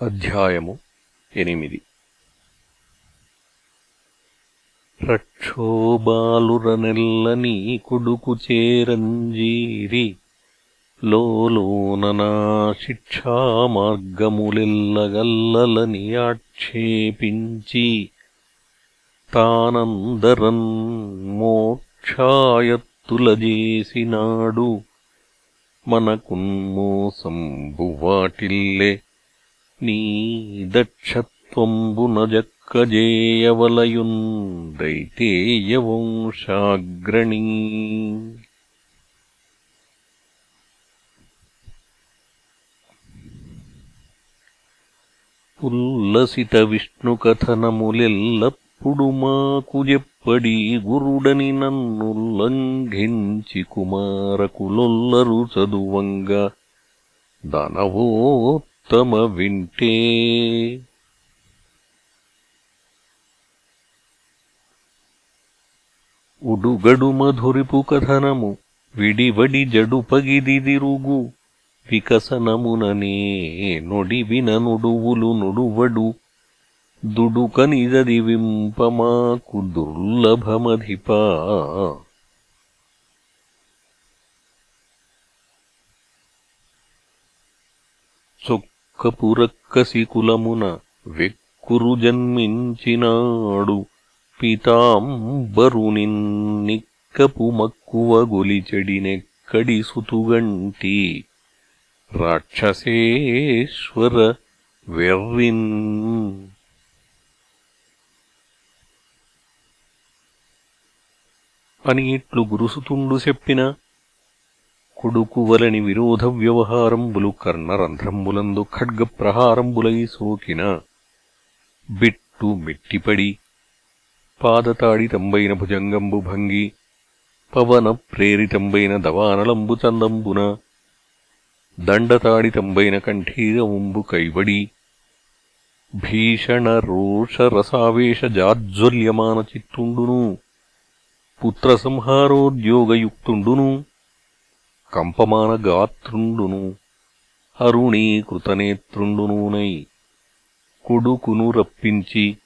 అధ్యాయము ఎనిమిది. రక్షోబాలురనెల్లని కొడుకు చేరంజీరి లోలోననా శిక్షామార్గములెల్లగల్లలని ఆక్షేపించి తానందరన్ మోక్షాయత్తులజేసినాడు మనకున్మోసంబు వాటిల్లె నీ దక్షత్వంబున జక్కజేయవలయున్ దైతేయవంశాగ్రణీ ఉల్లసిత విష్ణుకథనములెల్లప్పుడు మాకు జెప్పడి గురుడని నన్నుల్లంఘించి కుమారకులొల్లరు చదువంగా. దానవోత్తమ వింటే. ఉడుగడు మధురిపు కథనము విడివడి జడుపగిదిదిరుగు వికసనముననే నొడివిన నుడువులు నుడువడు దుడుకనిదది వింపమాకు దుర్లభమధిపా. చొక్కపురక్కసి కులమున వెక్కురు జన్మించినాడు పీతాంబరునిన్నిక్కపు మక్కువ గొలిచెడినెక్కడి సుతుగంటి. రాక్షసేశ్వర వెర్రిన్. అని ఇట్లు గురుసుతుండు చెప్పిన కొడుకువలని విరోధ వ్యవహారంబులు కర్ణరంధ్రంబులందు ఖడ్గప్రహారంబులై సోకిన. బిట్టు మెట్టిపడి పాదతాడితంబైన భుజంగంబు భంగి పవన ప్రేరితంబైన దవానలంబు చందంబున దండతాడితంబైన కంఠీరముంబు కైవడి భీషణ రోషరసావేశ చిత్తుండును పుత్రసంహారోద్యోగయుక్తుండును కంపమాన గాత్రుండును అరుణీకృతనేత్రుండునూనై కొడుకును రప్పించి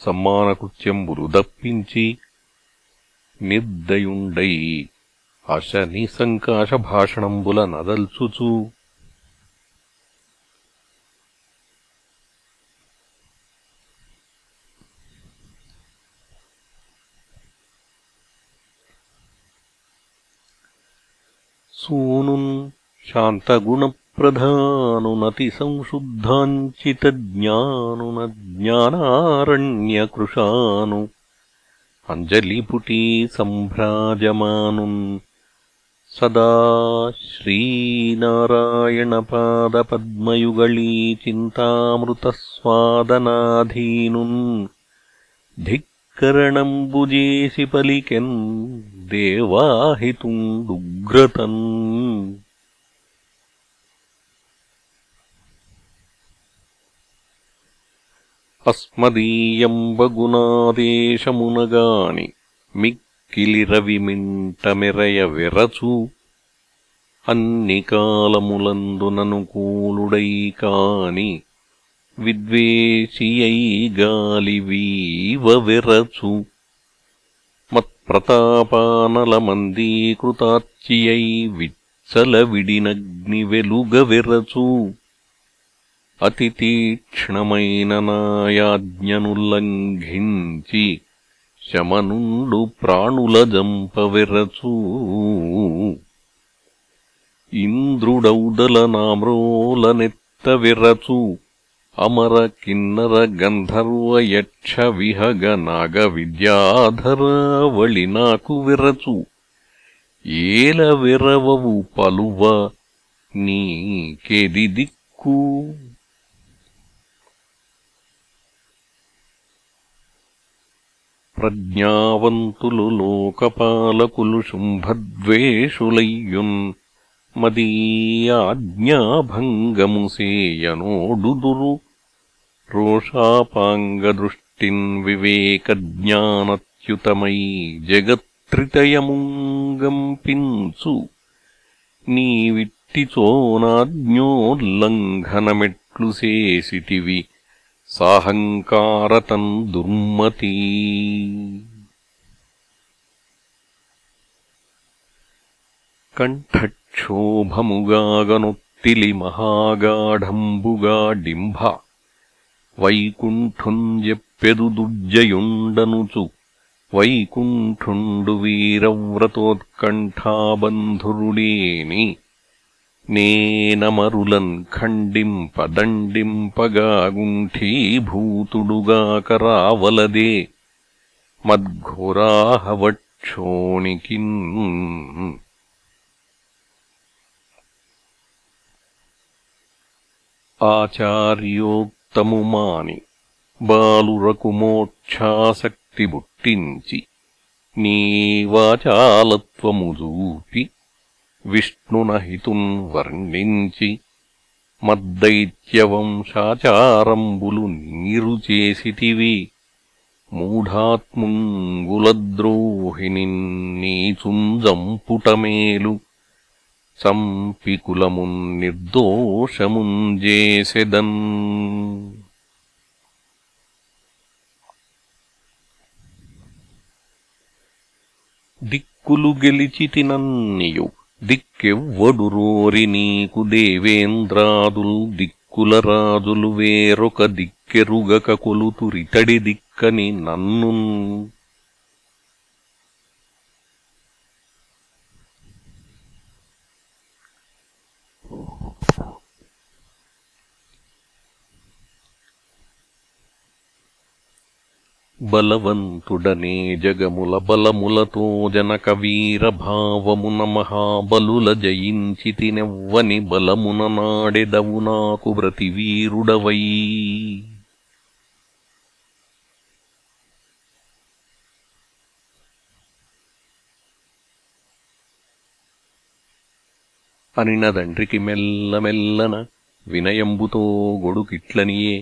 సమ్మానకృత్యంబులు దప్పించి నిర్దయుండై అశనిసంకాశభాషణంబుల సంకాశ భాషణంబుల నదల్చుచు सूनुन् शान्तगुणप्रधानुनतिसंशुद्धाञ्चितज्ञानुनज्ञानारण्यकृशानु अञ्जलिपुटीसम्भ्राजमानुन् सदा श्रीनारायणपादपद्मयुगलीचिन्तामृतस्वादनाधीनुन् चिन्तामृतस्वादनाधीनुन् శ్రీనారాయణపాదపద్మయుగళీ చింతామృతస్వాదనాధీనున్ ధిక్కరణంబుజేసి పలికెన్ దేవాహితుండుగ్రతన్ విరచు అన్నికాలములందుననుకూలుడై కాని విద్వేషియై గాలివీవ విరచు. మత్ప్రతాపానలమందీకృతార్చియై విచ్చల విడినగ్ని అతి నాయాజ్ఞనుల్లంఘించి శమనుండు ప్రాణుల జంపవెరచూ ఇంద్రుడౌదల విరచు అమర కిన్నర గంధర్వ యక్ష విహగ నాగ విద్యాధరావళి నాకు విరచు. ఏల విరవవు పలువ నీకెది దిక్కు ప్రజ్ఞావంతులు లోకపాలకులు శుంభద్వేషులయ్యున్ మదీయాజ్ఞాభంగము సేయనోడుదురు రోషాపాంగదృష్టిన్ వివేకజ్ఞానత్యుతమై జగత్రితయముంగంపించు నీవిట్టిచోనాజ్ఞోల్లంఘనమెట్లు ఇట్లు సేసిటివి సాహంకారతం దుర్మతీ కంఠక్షోభముగాగనొత్తిలి మహాగాఢంబుగా డింభ వైకుంఠుం జెప్పెదు వైకుంఠుండు వీరవ్రతోత్కంఠాబంధురుడేని. నేనమరులన్ ఖండింపదండింపగాగుంఠీభూతుడుగాకరావలదే మద్ఘోరాహవక్షోణికిన్. ఆచార్యోక్తము తముమాని బాలురకుమోక్షాసక్తిబుట్టించి నీవాచాలత్వముదూపి బుట్టించి విష్ణునహితున్ వర్ణించి మద్దైత్యవంశాచారంబులు నీరు చేసిటివి మూఢాత్ముంగులద్రోహిణిన్ పుటమేలు సంపికులమున్ నిర్దోషమున్ జేసెదన్ దిక్కులు గెలిచితినన్నియు దిక్కెవ్వడురోరి నీకు దేవేంద్రాదుల్ దిక్కుల రాజులు వేరొక దిక్కెరుగక కొలుతురితడి దిక్కని నన్నున్. బలవంతుడనే జగముల బలములతో జనక వీరభావమున మహాబలుల జయించితినెవ్వని బలమున నాడెదవు నాకు వ్రతివీరుడవై అనినదండ్రికి మెల్లమెల్లన వినయంబుతో గొడుకిట్లనియే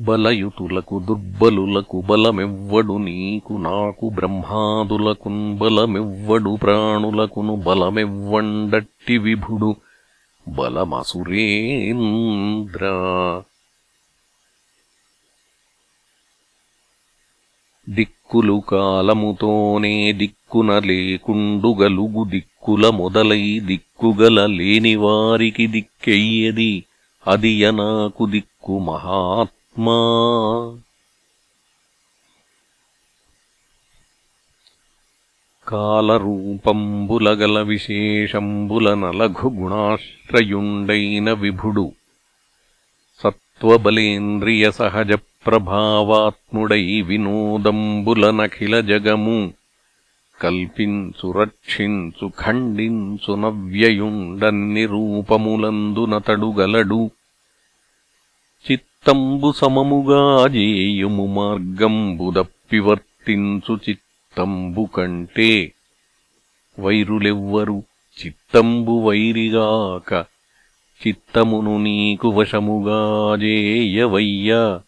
బలయుతులకు దుర్బలులకు బలమెవ్వడు నీకు నాకు బ్రహ్మాదులకున్ బలమెవ్వడు ప్రాణులకును బలమెవ్వండట్టి విభుడు బలమసురేంద్ర. దిక్కులు కాలముతోనే దిక్కున లేకుండుగలుగు దిక్కుల మొదలై దిక్కుగల లేనివారికి దిక్కెయ్యది. అదియ నాకు దిక్కు మహాత్ మా. విశేషంబుల నలఘు విభుడు. సత్వబలేంద్రియ సహజ ప్రభావాత్ముడై వినోదంబులనఖిల జగము. కల్పించు రక్షించు ఖండించు నవ్యయుండన్ని రూపములందునతడుగలడు చిత్తంబు సమముగా జేయుము మార్గంబుదప్పివర్తించు చిత్తంబు కంటే వైరులెవ్వరు చిత్తంబు వైరిగాక చిత్తమును నీకు వశముగా జేయవయ్యా.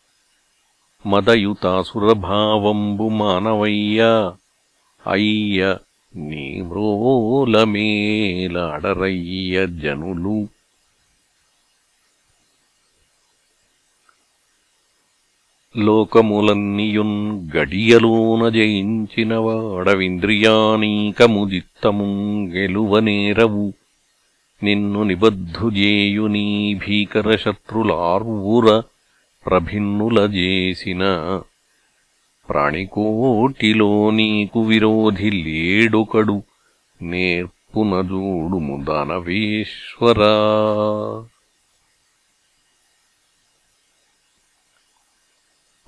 మదయుతాసురభావంబు మానవయ్యా. అయ్య నీ మ్రోలమేలాడరయ్య జనులు లోకములన్నియున్ గడియలోన జయించినవాడవింద్రియానీకముదిత్తము గెలువనేరవు నిన్ను నిబద్ధుజేయు నీ భీకరశత్రులార్వుర ప్రభిన్నుల జేసిన ప్రాణికోటిలో నీకు విరోధి లేడొకడు. నేర్పునజూడుము దానవేశ్వరా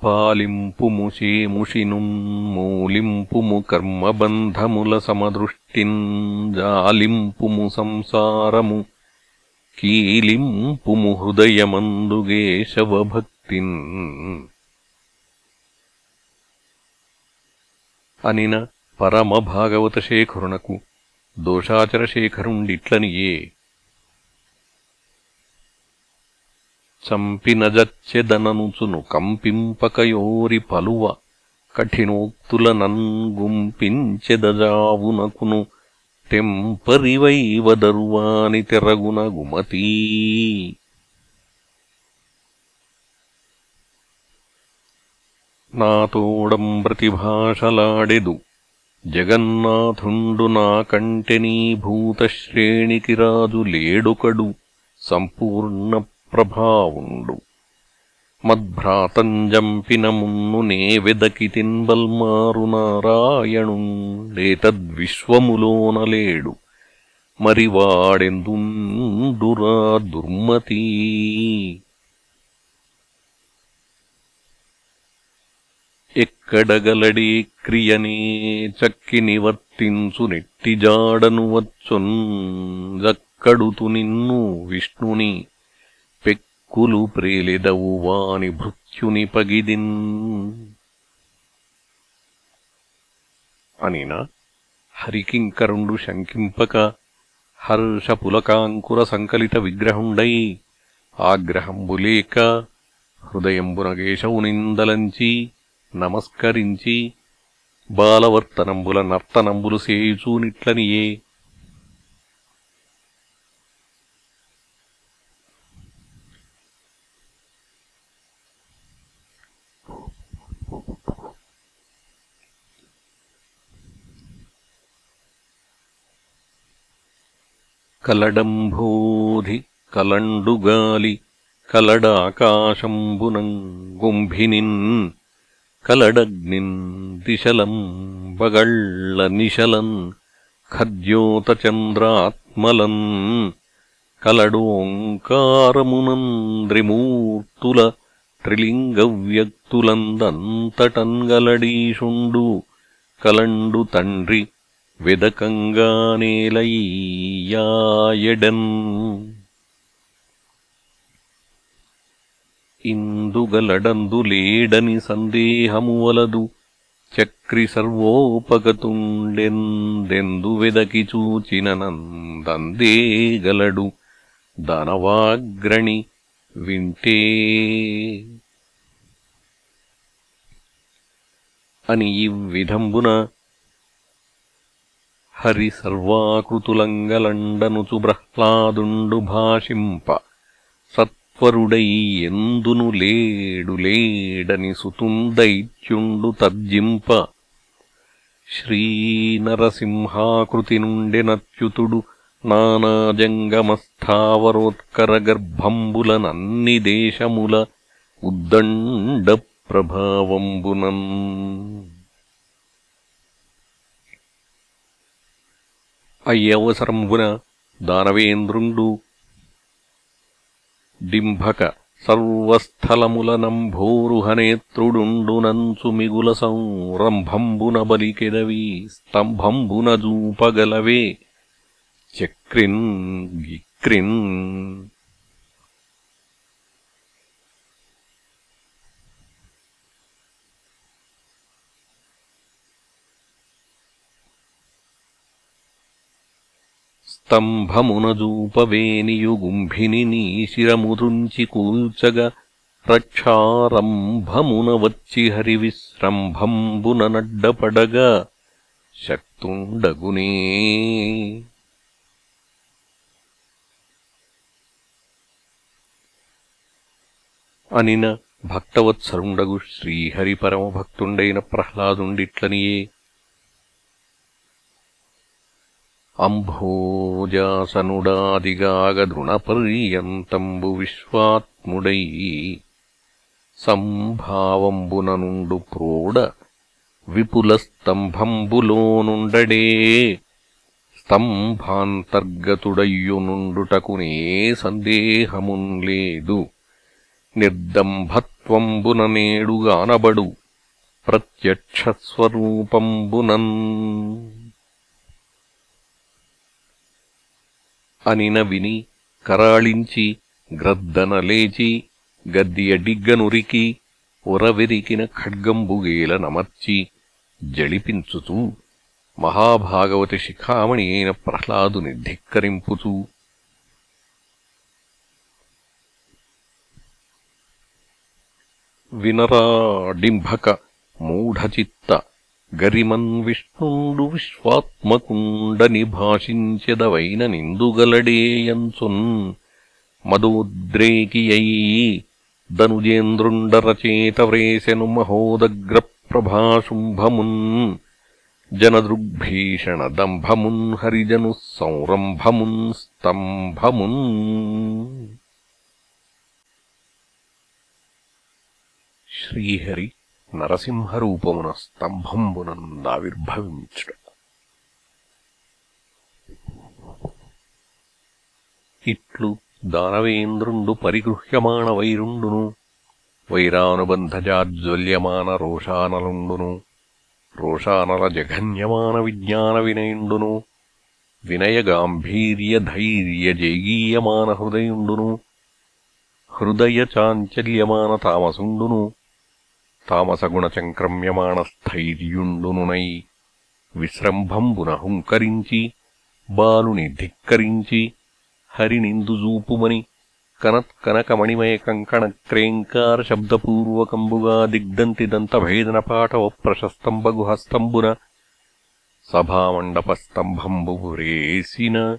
పాలింపుము శేముషినున్మూలింపుము కర్మబంధముల సమదృష్టిన్ జాలింపుము సంసారము కీలింపుము హృదయమందుగేశవభక్తిన్ అనిన పరమభాగవత శేఖరునకు దోషాచర శేఖరుండిట్లనియే చంపినజచ్చెదననుచును. కంపింపకయోరి పలువ కఠినోక్తుల నంగుంపించెదజావునకును తెంపరివైవ దర్వాని తెరగున గుమతీ. నాతోడం ప్రతిభాషలాడెదు. జగన్నాథుండు నాకంటె నీభూతశ్రేణికి రాజు లేడొకడు. సంపూర్ణ ప్రభావుండు మద్భ్రాతంజంపిన మున్ను నే వెదకితిన్బల్మారు నారాయణుండేతద్విశ్వములోనలేడు మరి వాడెందురా దుర్మతీ? ఎక్కడగలడే క్రియనే చక్కి నివర్తించు నెట్టిజాడను వచ్చున్ జక్కడుతు నిన్ను విష్ణుని కులు ప్రేలిదవు వాని భృత్యుని పగిదిన్. అనిన హరికింకరుండు శంకింపక హర్షపులకాంకుర సంకలిత విగ్రహుండై ఆగ్రహంబులేక హృదయంబున కేశవునిందలంచి నమస్కరించి బాలవర్తనంబుల నర్తనంబులు సేయుచూనిట్లనియే कलडम्भोधि कलण्डुगालि कलडाकाशम्बुनम् गुम्भिनिन् कलडग्निम् दिशलम् बगळ्ळनिशलन् खद्योतचन्द्रात्मलन् कलडोऽङ्कारमुनम् त्रिमूर्तुलत्रिलिङ्गव्यक्तुलन्तटन् गलडीषुण्डु कलण्डुतण्ड्रि వెదకంగానేలయ్యాయడన్ ఇందుగలడందులేడని సందేహము వలదు చక్రి సర్వోపగతుండెందెందు వెదకి చూచిన నందందేగలడు దానవాగ్రణి వింటే. అని ఈ విధంబున హరి బ్రహ్లాదుండుభాషింప సత్వరుడైయందును లేడులేడని సుతుందైత్యుండు తర్జింప. శ్రీనరసింహాకృతి నుండెనచ్యుతుడు నానాజంగమస్థావరోత్కర గర్భంబులనన్ని దేశముల ఉద్దండ ప్రభావంబునన్ అయ్యవసరంబున దానవేంద్రుండు. డింభక సర్వస్థలములనంభోరుహనేత్రుడుండునంచు మిగుల సంరంభంబున బలికెదవి స్తంభంబున జూపగలవే. చక్రిన్ గిక్రిన్ స్తంభమునజూపవేనియుగుంభిని నీశిరమురుంచి కూల్చగ రక్షారంభమున వచ్చి శక్తుండగునే. అనిన భక్తవత్సరుండగు శ్రీహరిపరమభక్తుండైన ప్రహ్లాదుండిట్లనియే. అంభోజాసనుడాదిగాగదృణపర్యంతంబు విశ్వాత్ముడై సంభావంబుననుండు ప్రోడ విపులస్తంభంబులోనుండడే స్తంభాంతర్గతుడయ్యునుండుటకునే సందేహమున్లేదు. నిర్దంభత్వంబున నేడుగానబడు ప్రత్యక్షస్వరూపంబునన్ అనిన విని కరాళించి గ్రద్దన లేచి గద్దియడిగ్గనురికి ఉరవెరికిన ఖడ్గంబుగేల నమర్చి జళిపించుచూ మహాభాగవతి శిఖామణి అయిన ప్రహ్లాదుని ధిక్కరింపుచూ వినరాడింభక మూఢచిత్త గరిమన్ విష్ణుండు విశ్వాత్మకుండని భాషించెదవైన నిందుగలడేయంచున్ మదోద్రేకియై దనుజేంద్రుండరచేతవ్రేశను మహోదగ్ర ప్రభాశుంభమున్ జనదృగ్భీషణ హరిజను సంరంభమున్ స్తంభమున్ శ్రీహరి నరసింహరూపమున స్తంభంబునందావిర్భవించుట ఇట్లు దానవేంద్రుండు పరిగృహ్యమాణ వైరుండును వైరానుబంధజాజ్వల్యమాన రోషానలుండును రోషానల జఘన్యమాన విజ్ఞాన వినయుండును వినయగాంభీర్య ధైర్య జైగీయమాన హృదయుండును హృదయ చాంచల్యమాన తామసుండును తామసగుణచంక్రమ్యమాణస్థైర్యుండునునై విశ్రంభంబున హుంకరించి బాలుని ధిక్కరించి హరినిందుజూపుమని కనత్కనకమణిమయ కంకణ దిగ్దంతి దంతభేదనపాటవ ప్రశస్తంబగుహస్తంబున ప్రశస్తంబగు సభామండపస్తంభంబు వ్రేసిన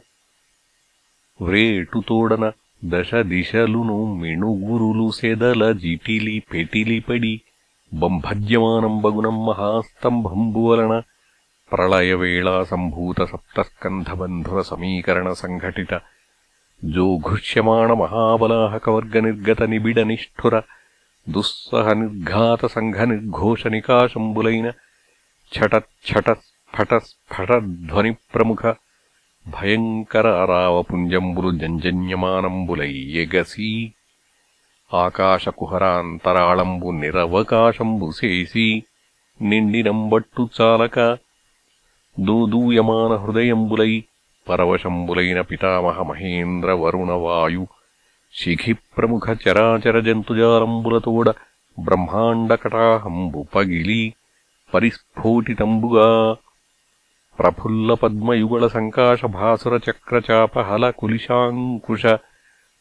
వ్రేటుతోడన దశ దిశలును మిణుగురులు సెదల జిటిలి పెటిలిపడి बम्भज्यमानम् बगुणम् महास्तम्भम्बुवलन प्रलयवेलासम्भूतसप्तस्कन्धबन्धुरसमीकरणसङ्घटित जोघुष्यमाणमहाबलाहकवर्गनिर्गतनिबिडनिष्ठुर दुःसह निर्घातसङ्घनिर्घोषनिकाशम्बुलैन छटच्छटस्फटस्फटध्वनिप्रमुख। भयङ्कर अरावपुञ्जम्बुलुजञ्जन्यमानम्बुलैयगसी ఆకాశకుహరాంతరాళంబు నిరవకాశంబు సేసి నిండినంబట్టు చాలక దూదూయమాన హృదయంబులై పరవశంబులైన పితామహ మహేంద్ర వరుణ వాయు శిఖి ప్రముఖ చరాచర జంతుజాలంబులతోడ బ్రహ్మాండకటాహంబు పగిలి పరిస్ఫోటితంబుగా ప్రఫుల్ల పద్మయుగళ సంకాశ భాసుర చక్రచాపహల కులిశాంకుశ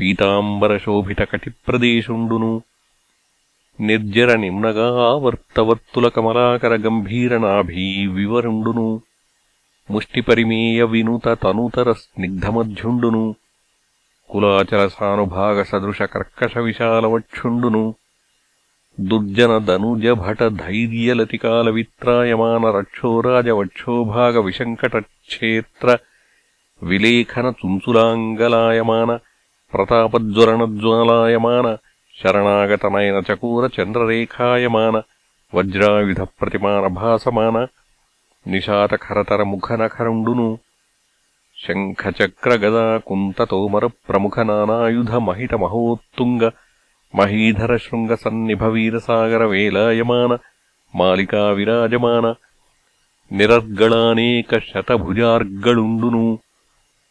పీతాంబరశోభితకటిప్రదేశుండును. ఘన వినమిత విశ్వ విశ్వంభరాభర ధౌరేయ దిక్కుంభి కుంభీరస కుంభినీధర కూర్మకుల శేఖరుండును దుగ్ధ ముష్టిపరిమేయ వినుత తనుతర స్నిగ్ధమధ్యుండును కర్కశ ప్రతాపజ్వరణజ్వాలాయమాన శరణాగతనయన చకూరచంద్రరేఖాయమాన ప్రతిమాన భాసమాన నిశాతఖరతర శంఖచక్రగదా కుంతతోమర ప్రముఖ నానాయుధ నిరర్గళానేకశతభుజార్గళుండును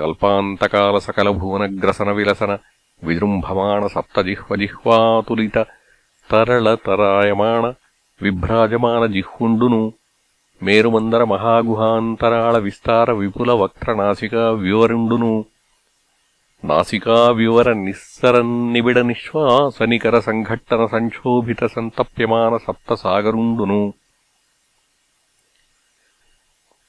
విరాజమాన నిరర్గళానేక కల్పాంతకాల సకల భువనగ్రసన విలసన విజృంభమాణ సప్తజిహ్వజిహ్వాతులిత తరళతరాయమాణ విభ్రాజమాన జిహ్వుండును మేరుమందర మహాగుహాంతరాళ విస్తార విపుల వక్త్రనాసికా వివరుండును నాసికా వివర నిస్సరన్నిబిడ నిశ్వాసనికర సంఘట్టన సంక్షోభిత సంతప్యమాన సప్తసాగరుండును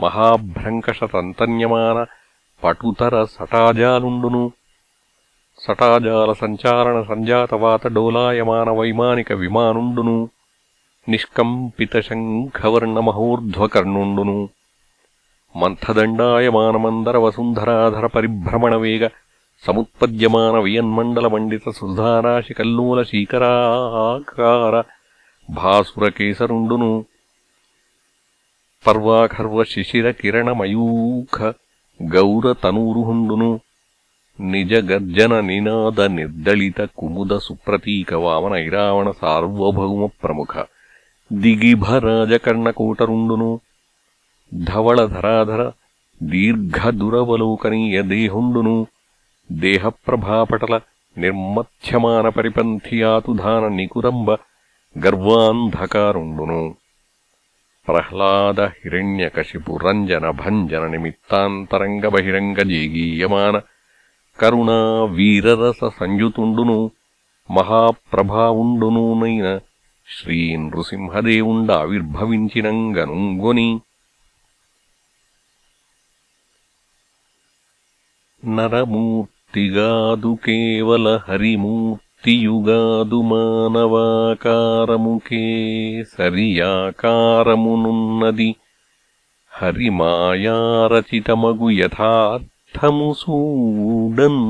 మహాభ్రంకషతంతన్యమాన పటుతర సటాజాలుండును. సటాజాల సంచారణ సంజాతవాత డోలాయమాన వైమానిక విమానుండును నిష్కంపిత శంఖవర్ణమహోర్ధ్వకర్ణుండును మంథదండాయమానమందర వసుంధరాధర పరిభ్రమణవేగ సముత్పద్యమాన వియన్మండలమండిత సుధారాశికల్లోల శీకరాకార భాసురకేసరుండును. ఇరావణ సార్వభౌమ ప్రముఖ దిగిభరాజకర్ణకోటరుండును ధవళధరాధర దీర్ఘదురవలోకనీయదేహుండును దేహప్రభాపటల నిర్మథ్యమాన పరిపంథియాతుధాన నికురంబ గర్వాంధకారుండును ప్రహ్లాదహిరణ్యకశిపురంజనభञ्जననిమిత్తాन्तరంగబహిరంగజేగీయమాన కరుణావీరరససంయుతుండును మహాప్రభావుండునూనైన శ్రీనృసింహదేవుండావిర్భవించినంగనుంగొని. నరమూర్తిగాదు కేవలహరిమూర్తి యుగాదుమానవాకారముకే సరియాకారమునున్నది. హరిమాయారచితమగు యథార్థము సూడన్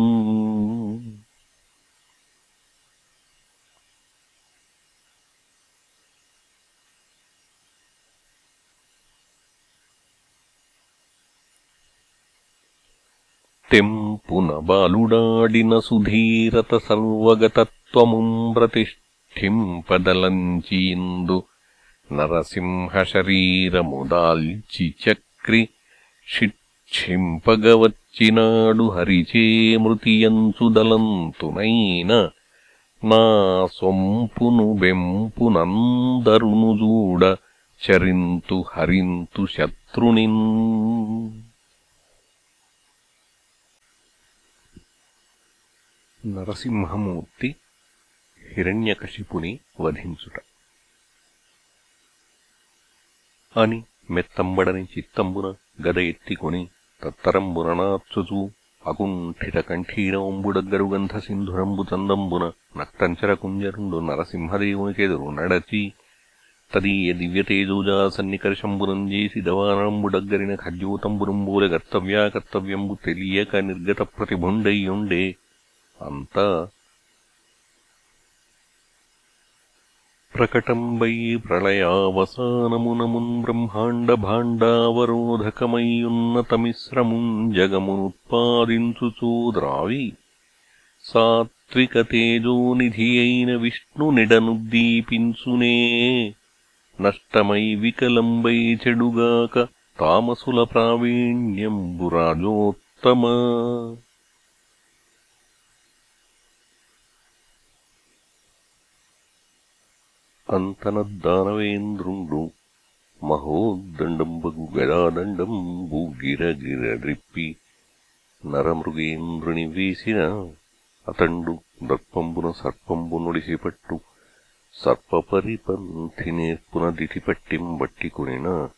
తెం పునబాలుడాడిన సుధీరత సర్వగతత్వముం ప్రతిష్ఠిం పదలంచీందు నరసింహశరీరముదాల్చి చక్రి షిక్షింపగవచ్చినాడు హరిచేమృతియంచుదలంతునైన నా సొంపును బెంపునందరునుజూడ చరింతు హరింతు శత్రునిన్ నరసింహమూర్తి హిరణ్యకశిపుని వధించుట. అని మెత్తంబడని చిత్తంబున గద ఎత్తికొని తత్తరంబున నార్చుచూ అకుంఠిత కంఠీరవంబుడగ్గరుగంధ చందంబున నక్తంచరకుంజరుండు నరసింహదేవునికెదురు నడచి తదీయ దివ్యతేజోజా సన్నికర్షంబునం చేసి దవానంబుడగ్గరిన ఖద్యోతంబురంబూల కర్తవ్యా కర్తవ్యంబు తెలియక నిర్గత ప్రతిభుండయ్యుండే अन्त ప్రకటం వై ప్రళయావసానమునమున్ బ్రహ్మాండ భాండావరోధకమయ్యున్నతమిశ్రమున్ జగమునుత్పాదించుచూ ద్రావి సాత్విక విష్ణునిడనుద్దీపించునే నష్టమై వికలంబై చెడుగాక తామసుల ప్రావీణ్యంబురాజోత్తమా అంతనద్దానవేంద్రుండు మహోద్దండంబగు గదాదండం గిరగిరద్రిప్పి నరమృగేంద్రుని వేసిన అతండు దర్పంబున సర్పంబు నుడిసిపట్టు సర్పపరిపంథి నేర్పున కొనిన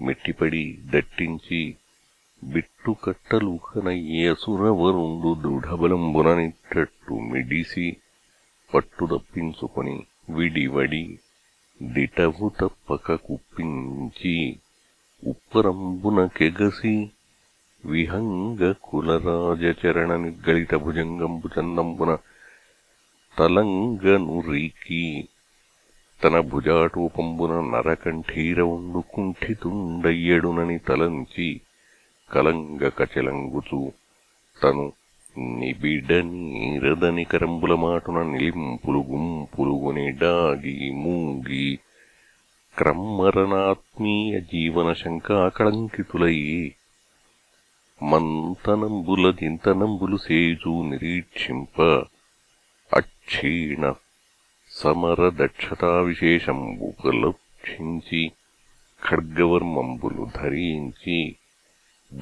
మెట్టిపడి దట్టించి బిట్టుకట్టలుహనయ్యసురవరుండు దృఢబలంబున నిట్టట్టు మిడిసి పట్టుదప్పించుకొని విడివడి దిటవు తప్పక కుప్పించి ఉప్పరంబున కెగసి విహంగ కులరాజచరణ నిర్గళిత భుజంగంబు చందంబున తలంగను రీకి తన భుజాటోపంబున నరకంఠీరవుండు కుంఠితుండయ్యడునని తలంచి కలంగ కచలంగుచు తను నిబిడ నీరదని కరంబుల మాటున నిలింపులు గుంపులుగొని డాగి మూగి క్రమ్మరణాత్మీయ జీవన శంకాకళంకితులై మంతనంబుల చింతనంబులు సేజు నిరీక్షింప అక్షీణ సమర దక్షతా విశేషంబుపలక్షించి ఖడ్గవర్మంబులు ధరించి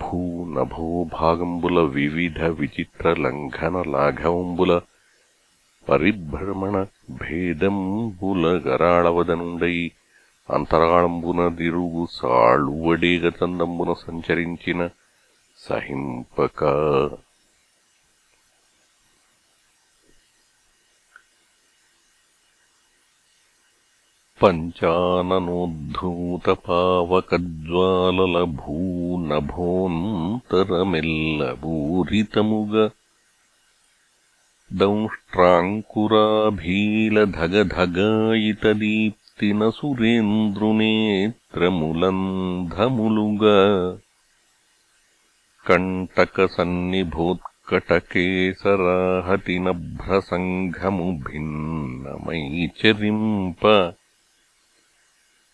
భూనభో భాగంబుల వివిధ విచిత్ర లంఘన లాఘవంబుల పరిభ్రమణ భేదంబుల గరాళవదనుండై అంతరాళంబున దిరుగు సాళువడేగ చందంబున సంచరించిన సహింపక पञ्चाननोद्धूतपावकज्ज्वाललभूनभोऽन्तरमिल्लभूरितमुग दंष्ट्राङ्कुराभीलधगधगायितदीप्तिनसुरेन्द्रुनेत्रमुलन्धमुलुग। कण्टकसन्निभोत्कटके सराहति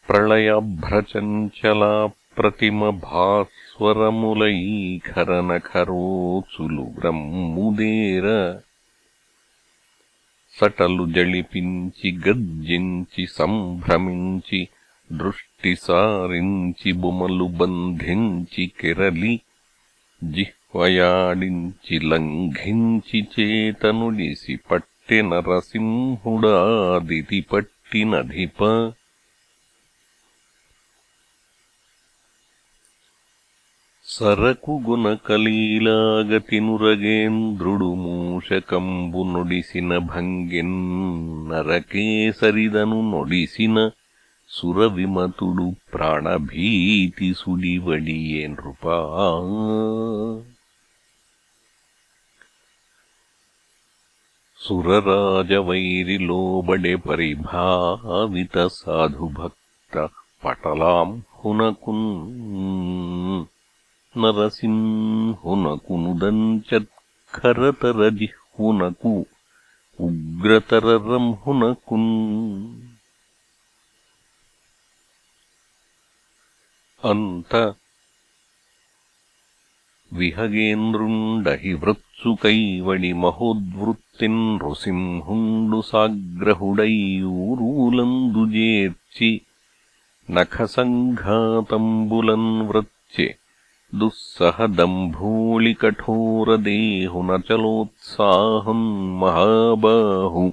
ప్రళయభ్రచంచలా ప్రతిమభాస్వరములైఖరనఖరోచులు బ్రహ్ముదేర. సటలు జళిపించి గర్జించి సంభ్రమించి దృష్టి సారించి బుమలు బంధించి కిరలి జిహ్వయాడించి లంఘించి చేతనుడిసి పట్టిన రసింహుడాదితి పట్టినధిప సరకుగుణ కలీలాగతినురగేంద్రుడు మూషకంబు నొడిసిన భంగిన్ నరకేసరిదను నొడిసిన సురవిమతుడు ప్రాణభీతి సుడివడియే నృపా సురరాజవైరిలోబడే పరిభావిత సాధుభక్త పటలాం హునకున్ నరసింహునకునుదంచత్కరతరజిహ్వునకు ఉగ్రతరరంహునకున్ అంత విహగేంద్రుండహి వృత్సుకైవడి మహోద్వృత్తిన్ నృసింహుండు సాగ్రహుడైయూరూలందు दुःसहदम्भूलिकठोरदेहुनचलोत्साहम् महाबाहु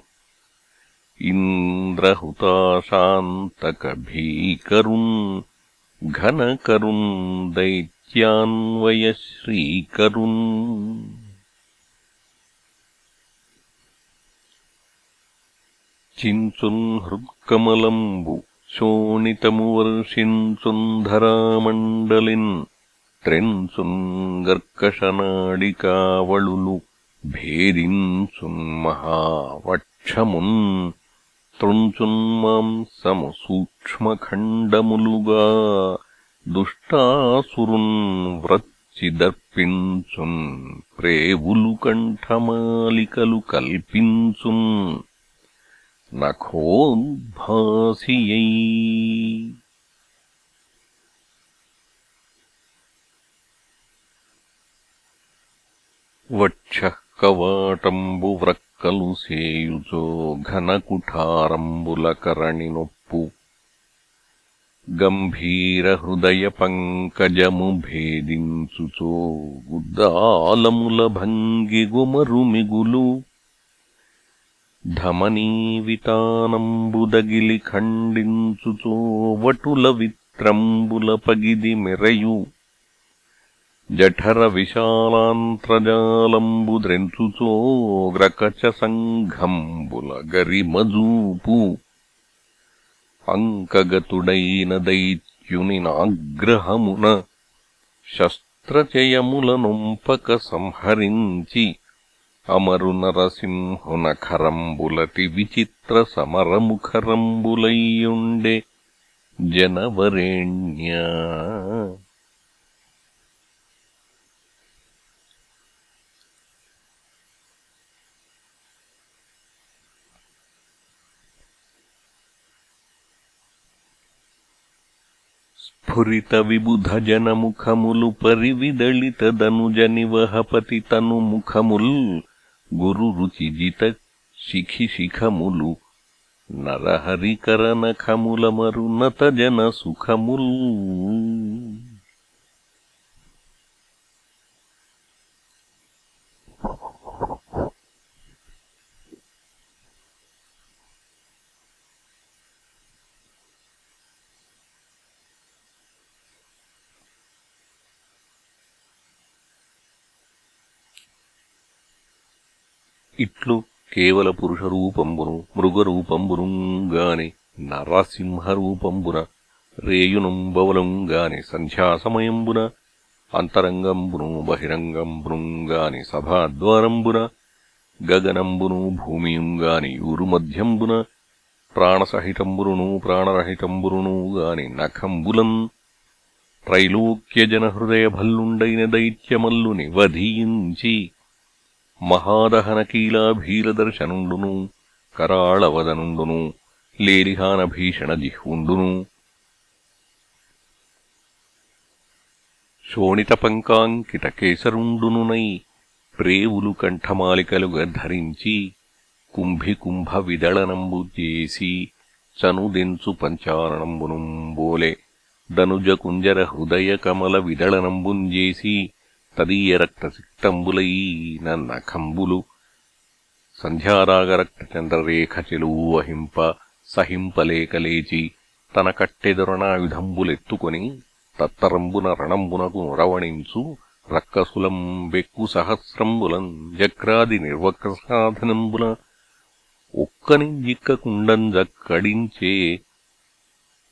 इन्द्रहुताशान्तकभीकरुन् घनकरुन् दैत्यान्वयश्रीकरुन्। चिञ्चुन् हृत्कमलम्बु शोणितमुवर्षिन् शोणितमुवर्षिन्सुन्धरामण्डलिन् త్రెన్సున్గర్కషనాడికావళులు భేదిన్సున్మహావక్షమున్ తృంచున్మాంసము సూక్ష్మఖండములుగా దుష్టాసురున్ వ్రచ్చిదర్పించున్ ప్రేవులు కంఠమాలికలు కల్పించున్ నఖోద్భాసియై వక్షః కవాటంబు సేయుచో ఘనకుఠారంబులకరణినొప్పు. గంభీరహృదయపంకజముభేదించుచో గుద్దాలములభంగిగుమరుమిగులు పంకజము భంగి ధమనీవితానంబుదగిలి ఖండించుచో వటుల విత్రంబుల పగిది మెరయు. జఠర విశాలాంత్రజాలంబుద్రెంచుచోగ్రకచ సంఘంబుల గరిమజూపు అంకగతుడైన దైత్యుని నాగ్రహమున శస్త్రచయముల నొంపక సంహరించి అమరు నరసింహునఖరంబులతి విచిత్ర సమరముఖరంబులయ్యుండే జనవరేణ్యా. स्फुरितविबुधजनमुखमुलुपरिविदळितदनुजनिवहपतितनुमुखमुल् विबुधजनमुखमुलु परिविदलित गुरुरुचिजित शिखि शिखमुलु ఇట్లు కేవల పురుషరూపంబును మృగరూపంబునుగాని నరసింహరూపంబున రేయునుంబవలంగాని సంధ్యాసమయంబున అంతరంగంబును బహిరంగంబునుగాని సభాద్వారంబున గగనంబును భూమియుంగాని యూరుమధ్యంబున ప్రాణసహితంబురును గాని నఖంబులన్ త్రైలోక్యజనహృదయ త్రైలోక్యజనహృదయభల్లుండైన దైత్యమల్లుని వధించి మహాదహనకీలాభీలదర్శనుండును కరాళవదనుండును లేలిహానభీషణజిహ్వుండును. శోణితపంకాంకితకేసరుండునునై ప్రేవులు కంఠమాలికలుగా ధరించి కుంభికుంభ విదళనంబు చేసి చనుదెంచు పంచారణంబునుంబోలే. దనుజ కుంజర హృదయ కమల విదళనంబుంజేసి తదీయరక్తసిక్తంబులైన నఖంబులు సంధ్యారాగరక్తచంద్రరేఖ చెలువు సహింపలేకలేచి తన కట్టెదొరణాయుధంబులెత్తుకొని తత్తరంబున రణంబునకు నురవణించు రక్కసులం బెక్కు సహస్రంబులం జక్రాది నిర్వక్రసాధనంబున ఒక్కని జిక్కకుండంజక్కడించే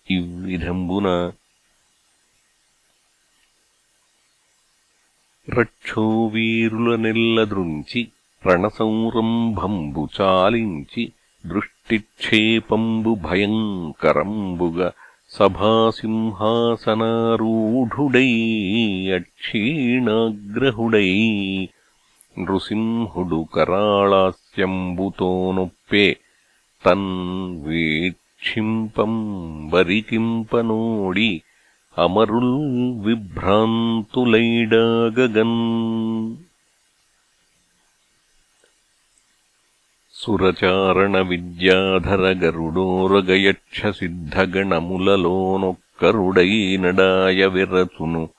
ఇవ్విధంబున రక్షోవీరులనిల్లదృంచి రణసంరంభంబుచాలించి దృష్టిక్షేపంబు భయంకరంబుగ సభాసింహాసనారూఢుడై అక్షీణాగ్రహుడై నృసింహుడు కరాళాస్యంబుతోనొప్పే తన్వీక్షింపం వరికింపనోడి అమరుల్ విభ్రాంతులైడాగగన్. సురచారణ విద్యాధర గరుడోరగయక్ష సిద్ధగణములలోనొక్కరుడైనడాయ విరతును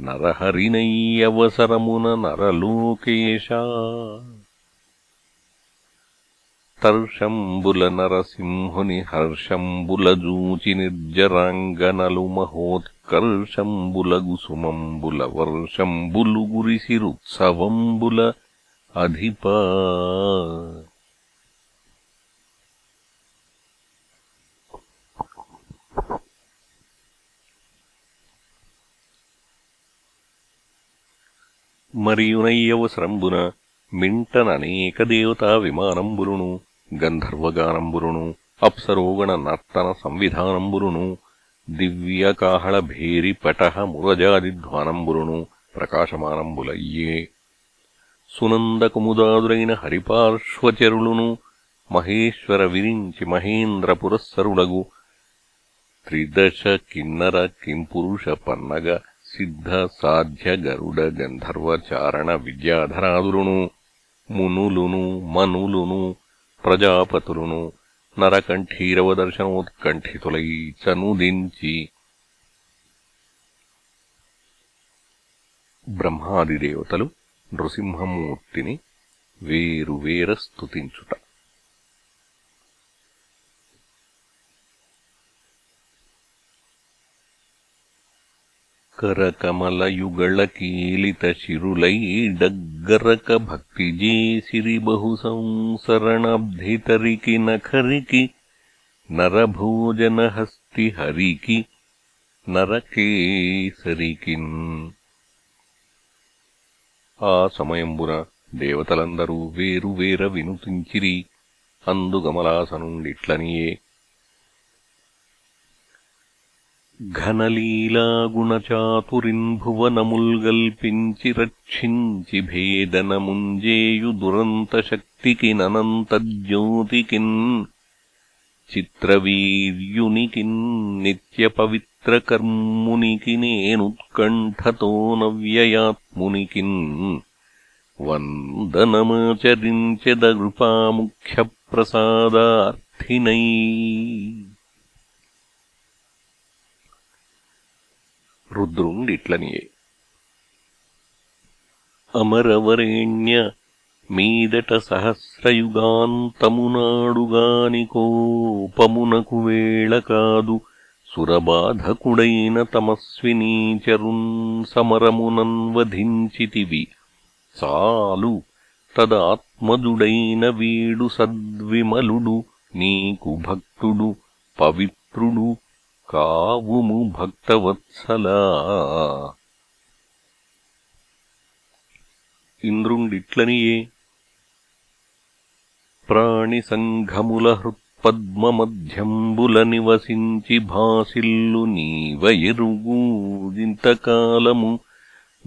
నరహరినయ్యవసరమున నరలోకేశా. తర్షంబుల నరసింహుని హర్షంబులజూచి నిర్జరాంగనలు మహోత్కర్షంబుల గుసుమంబుల వర్షంబులు గురిసిరుత్సవంబుల అధిపా మరియునయ్యవసరంబున మింటననేక దేవతా విమానంబురును గంధర్వగానంబురును అప్సరోగణ నర్తన సంవిధానంబురును దివ్యకాహళ మురజాదిధ్వానంబురును ప్రకాశమానంబులయ్యే. సునందకుముదాదురైన హరిపార్శ్వచరులును మహేశ్వర విరించి మహేంద్ర పురస్సరులగు త్రిదశ కిన్నర కింపురుష పన్నగ సిద్ధ సాధ్య గరుడ గంధర్వచారణ విద్యాధరాదులును మునులును మనులును ప్రజాపతులును నరకంఠీరవదర్శనోత్కంఠితులై చనుదించి బ్రహ్మాదిదేవతలు నృసింహమూర్తిని వేరువేర స్తుతించుట. కరకమలయుగళకీలితశిరులైడగ్గరక భక్తిజేసిరి బహు సంసరణబ్ధితరికి నఖరికి నరభోజనహస్తి హరికి నరకేసరికిన్ ఆ సమయంబున దేవతలందరూ వేరువేర వినుతించిరి అందుగమలాసనుండిట్లనియే ఘనలీలాగుణచాతురిన్భువనముల్గల్పించి घनलीलागुणचातुरिम् भुवनमुल्गल्पिम् चिरक्षिञ्चि भेदनमुञ्जेयुदुरन्तशक्ति किनन्तज्योति किन् चित्रवीर्युनि किन् नित्यपवित्रकर्मुनि किनेनुत्कण्ठतोऽनव्ययात्मुनि రుద్రుండిట్లనియే. అమరవరేణ్య మీదట సహస్రయుగాంతమునాడుగానికోపమునకు వేళ కాదు సురబాధకుడైన తమస్వినీచరున్ సమరమునన్వధించితివి. చాలు తదాత్మజుడైన వీడు సద్విమలుడు నీకు భక్తుడు పవిత్రుడు కావుము భక్తవత్సలా. ఇంద్రుండిట్లనియే ప్రాణిసంఘముల హృత్పద్మమధ్యంబుల నివసించి భాసిల్లు నీవయరుగుదింతకాలము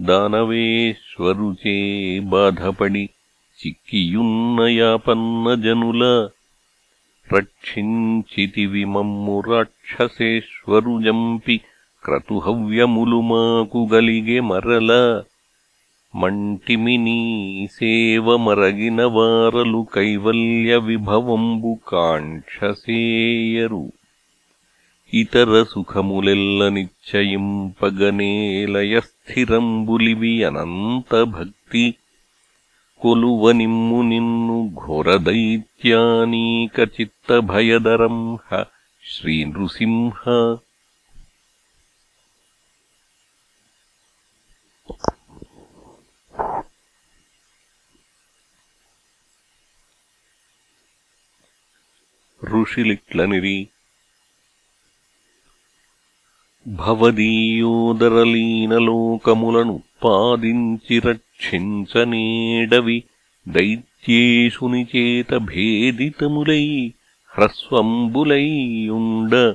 దానవేశ్వరుచే బాధపడి చిక్కియున్న యాపన్న జనుల రక్షించితివి మమ్ము రాక్షసేశ్వరు జంపి క్రతుహవ్యములు మాకు గలిగే మరల మంటిమినీ సేవ మరగిన వారలు కైవల్య విభవంబు కాంక్షసేయరు ఇతర సుఖములెల్ల నిశ్చయింపగనేలయ స్థిరంబులివి అనంత భక్తి కొలువనిమ్ము నిన్ను ఘోరదైత్యానీక చిత్తభయదరం హ శ్రీనృసింహ ఋషిలిట్లనిరి భవదీయోదరలీనలోకములను పాదించి రక్షించనేడవి దైత్యేషునిచేత భేదితములై హ్రస్వంబులైయుండ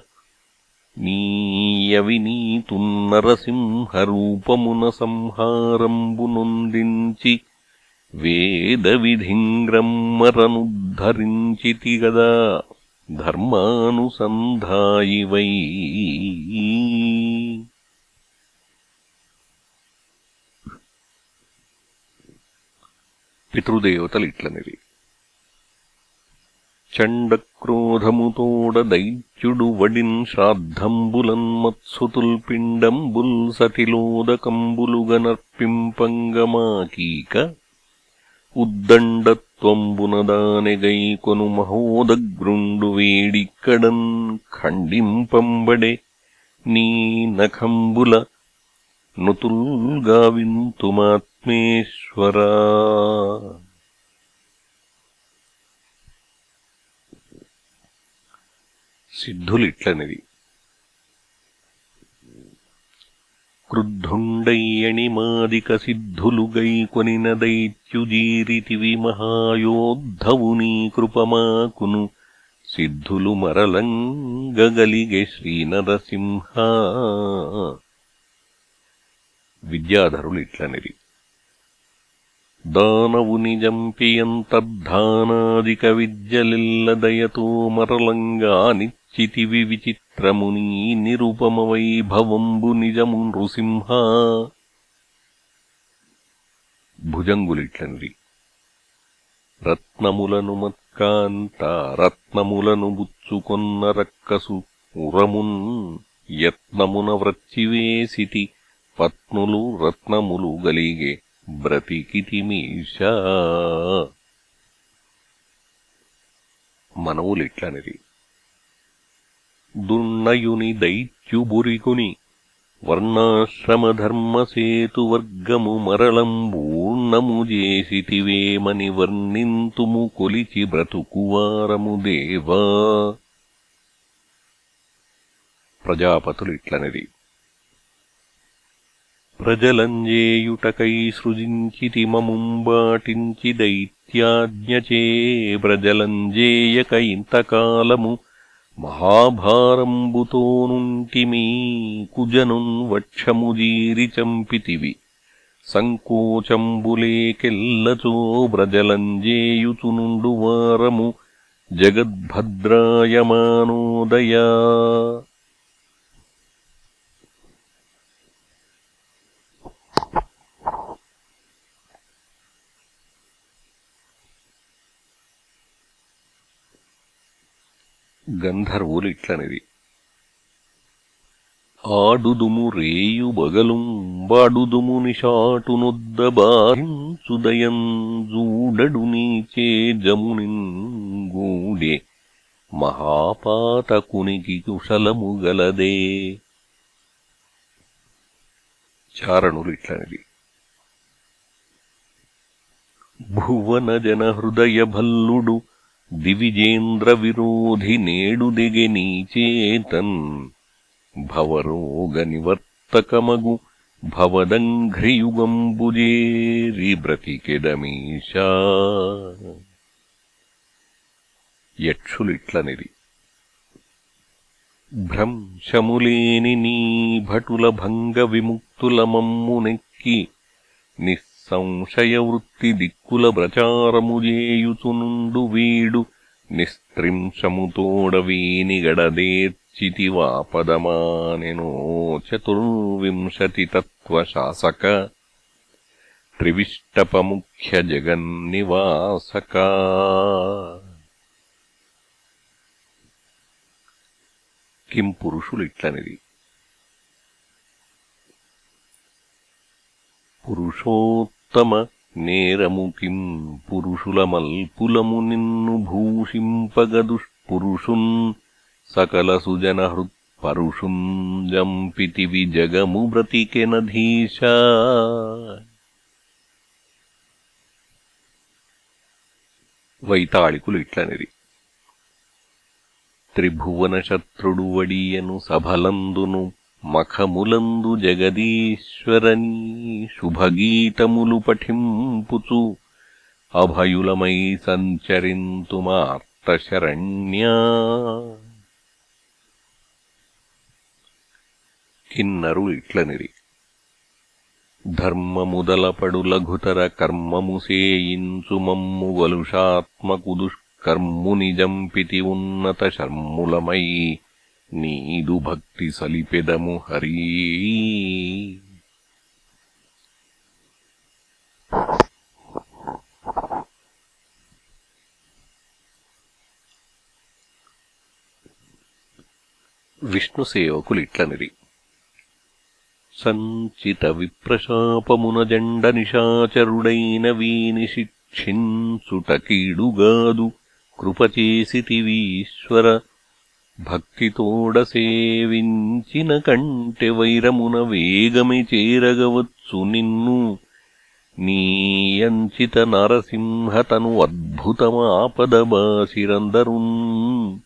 నీయవినీతున్నరసింహరూపమున సంహారంబునొందించి వేదవిధింగ్రమ్మరనుద్ధరించితి గదా ధర్మానుసంధాయివై. పితృదేవతలిట్లనివి. చండక్రోధముతోడ దైత్యుడు వడిన్ శ్రాద్ధంబులన్మత్సుతుల్ పిండంబుల్ సతిలోదకంబులుగనర్పింపంగమాకీక ఉద్దండత్వంబునదానెగైకొను మహోదగ్రుండు వేడిక్కడన్ ఖండింపంబడే నీ నఖంబుల నుతుల్గావింతుమాత్మేశ్వరా. సిద్ధులిట్లనిది క్రుద్ధుండయ్యణిమాదిక సిద్ధులు గైకొనిన దైత్యుజీరితివి మహాయోద్ధవు నీ కృపమాకును. సిద్ధులు మరలంగగలిగే శ్రీనరసింహ. విద్యాధరులు ఇట్లనిరి జంపియంతర్ధానాదిక విద్యలిల్లదయతో మరలంగా నిశ్చితివి విచిత్రముని నిరుపమవైభవంబు నిజము నృసింహ. భుజంగులిట్లనిరి రత్నములను మత్కాంత రత్నములను బుచ్చుకొన్న రక్కసు ఉరమున్ యత్నమున వ్రచ్చివేసిటి పత్నులు రత్నములు గలిగే బ్రతికితిమీషా మనవులిట్లనిది దున్నయుని దైత్యుబురికుని వర్ణాశ్రమధర్మసేతువర్గము మరళంబూర్ణము చేసితివేమని వర్ణింతుము కొలిచి బ్రతుకువారము దేవా. ప్రజాపతులిట్లనిది ప్రజలంజేయుటకై సృజించితి మముంబాటించి దైత్యాజ్ఞచే ప్రజలంజేయక ఇంతకాలము మహాభారంబుతోనుంటిమీ కుజనున్ వక్షముజీరి చంపితివి సంకోచంబులేకెల్లచో బ్రజలంజేయుతునుండు వారము జగద్భద్రాయమానోదయా. గంధర్వులిట్లనిది. ఆడుదుము రేయు బగలుం వాడుదుము సుదయం జూడడు నీచే జమునిం గూడే మహాపాతకునికి కుశలము గలదే. చారణులిట్లనిది. భువన జన హృదయ భల్లుడు దివిజేంద్ర విరోధి నేడు నీచేతన్ భవరోగనివర్తకమగు భవదంఘ్రియుగంబుజేరి బ్రతికెదమీశా యక్షులిట్లనిది భ్రంశములేని నీ భటుల భంగ విముక్తుల మమ్మునెక్కి నిస్ దిక్కుల ప్రచారముజేయుచునుండు వీడు నిస్త్రింశముతోడవీనిగడదేర్చితివాపదమానెనో చతుర్వింశతితత్వశాసక త్రివిష్టపముఖ్య కిం పురుషులిట్లనిది? పురుషో ఉత్తమ నేరముకిం పురుషుల మల్పులము నిన్ను భూషింపగదుష్పురుషున్ సకల సుజన హృత్పరుషుం జగము బ్రతికెనధీశా వైతాళికులు ఇట్లనిది త్రిభువన శత్రుడు వడియను సభలందును మఖములందు జగదీశ్వరనీ శుభగీతములు పఠింపుచు అభయులమై సంచరింతుమార్తశరణ్యా కిన్నరు ఇట్లనిరి. ధర్మముదలపడు లఘుతర కర్మము సేయించు మమ్ము వలుషాత్మకు దుష్కర్ముని జంపితి ఉన్నత శర్ములమై నీదు భక్తి సలిపెదము హరీ. విష్ణు సేవకులిట్లనిరి సంచిత విప్రశాపమున జండ నిశాచరుడైన వీని కృపచేసి కృపచేసితివీశ్వర భక్తితోడ సేవించిన కంటె వైరమున వేగమి చేరగవచ్చు నిన్ను. నీయంచిత నరసింహతను అద్భుతమాపదబాసిరందరున్